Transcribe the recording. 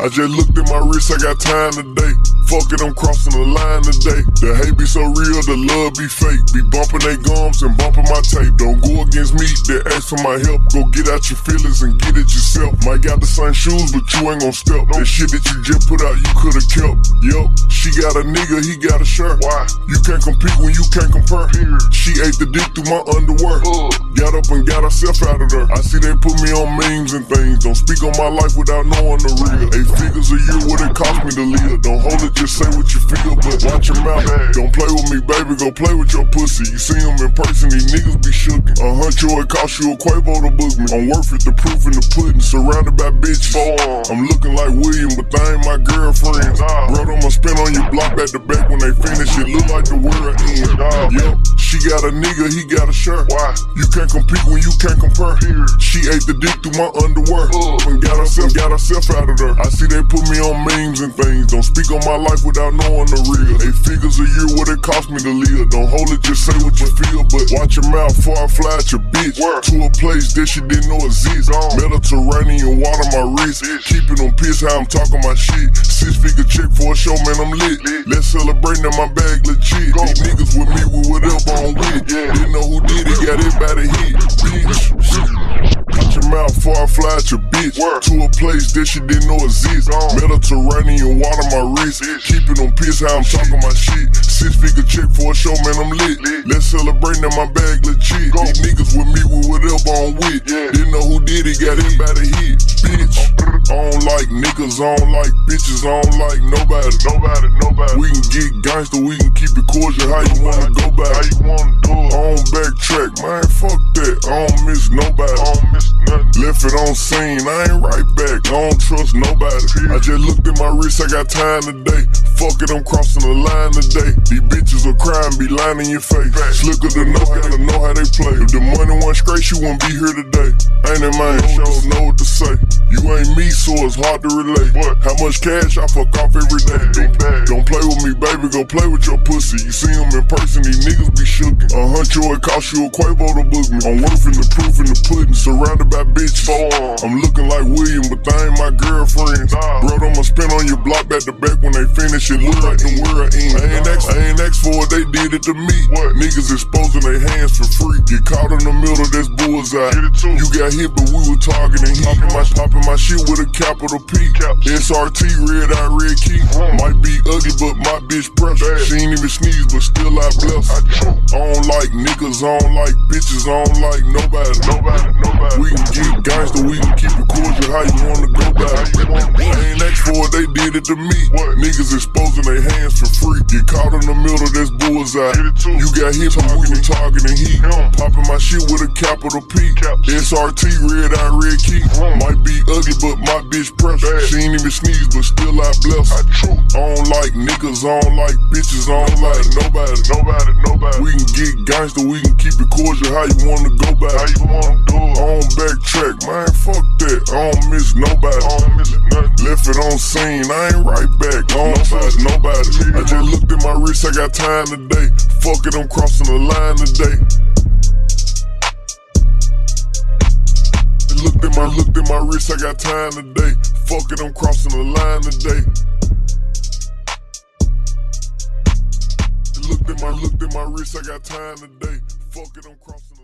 I just looked at my wrist, I got time today. Fuck it, I'm crossing the line today. The hate be so real, the love be fake. Be bumping they gums and bumping my tape. Don't go against me, they ask for my help. Go get out your feelings and get it yourself. Might got the same shoes, but you ain't gon' step. That shit that you just put out, you could've kept. Yup, she got a nigga, he got a shirt. Why? You can't compete when you can't compare. She ate the dick through my underwear. Got up and got herself out of there. I see they put me on memes and things. Don't speak on my life without knowing the real. Eight a year, what it cost me to live. Don't hold it, just say what you feel, but watch your mouth. Don't play with me, baby, go play with your pussy. You see them in person, these niggas be shookin'. A huncho, it cost you a Quavo to book me. I'm worth it, the proof in the pudding. Surrounded by bitches. I'm looking like William, but they ain't my girlfriends. Bro, I'ma spin on your block at the back when they finish. It look like the world end. Yup, she got a nigga, he got a shirt. Why? You can't compete when you can't compare. She ate the dick through my underwear. And got herself, got herself out of there. I see they put me on memes and things. Don't speak on my life without knowing the real. Eight figures a year, what it cost me to live. Don't hold it, just say what you feel. But watch your mouth before I fly your bitch. To a place that she didn't know exist. Mediterranean water my wrist. Keeping them pissed how I'm talking my shit. Six figure check for a show, man, I'm lit. Let's celebrate now my bag legit. These niggas with me with whatever I'm with. Didn't know who did it, got it by the hit. Bitch. Mouth before I fly at your bitch. To a place that she didn't know exist. Mediterranean water my wrist. Keeping them pissed how I'm talking my shit. Six figure check for a show, man, I'm lit. Let's celebrate now my bag legit. These niggas with me with whatever I'm with. Didn't know who did it, got it by the hit. Bitch. I don't like niggas, I don't like bitches, I don't like nobody. Nobody, nobody. We can get gangster, we can keep it cordial. How you wanna go back? How you wanna do it? I don't backtrack, man. Fuck that. I don't miss nobody. I don't miss nothing. Left it on scene, I ain't right back. I don't trust nobody. I just looked at my wrist, I got time today. Fuck it, I'm crossing the line today. These bitches will cry and be lying in your face. Slicker to know, gotta know how they play. If the money went straight, you wouldn't be here today. Ain't it man? Shows know what to say. You ain't me, so it's hard to relate. How much cash I fuck off every day? Baby. Go play with your pussy. You see them in person, these niggas be shookin'. A huncho, it cost you a Quavo to book me. I'm worth in the proof in the pudding, surrounded by bitches. I'm looking like William, but they ain't my girlfriends. Bro, I'ma spin on your block back to back when they finish. It look like the world end. I ain't ask, I ain't ask for it, they did it to me. What? Niggas exposing their hands for free. Get caught in the middle, that's bullseye. You got hit, but we were targeting heat. Popping my, popping my shit with a capital P. SRT, red eye, red key. Might be ugly, but my bitch precious. She ain't even sneeze, but still I bless. I don't like niggas, I don't like bitches, I don't like nobody. Nobody, nobody. We can get gangster, we can keep it cordial. How you wanna go back? I for it, they did it to me. What? Niggas exposing their hands for free. Get caught in the middle, that's bullseye. You got hit, so we were targeting heat. Popping my shit with a capital P. SRT, red eye, red key. Might be ugly, but my bitch precious. She ain't even sneeze, but still I bless. I don't like niggas, I don't like bitches, I don't like nobody. Nobody, nobody. We can get gangster, we can keep it cordial. How you wanna go back? How you wanna do it? I don't backtrack, man. Fuck that. I don't miss nobody. I don't miss. Left it on scene, I ain't right back. Don't trust nobody. I just looked at my wrist, I got time today. Fuck it, I'm crossing the line today. Looked at my looked at my wrist, I got time today. Fuck it, I'm crossing the line today. Looked at my looked at my wrist, I got time today. Fuck it, I'm crossing.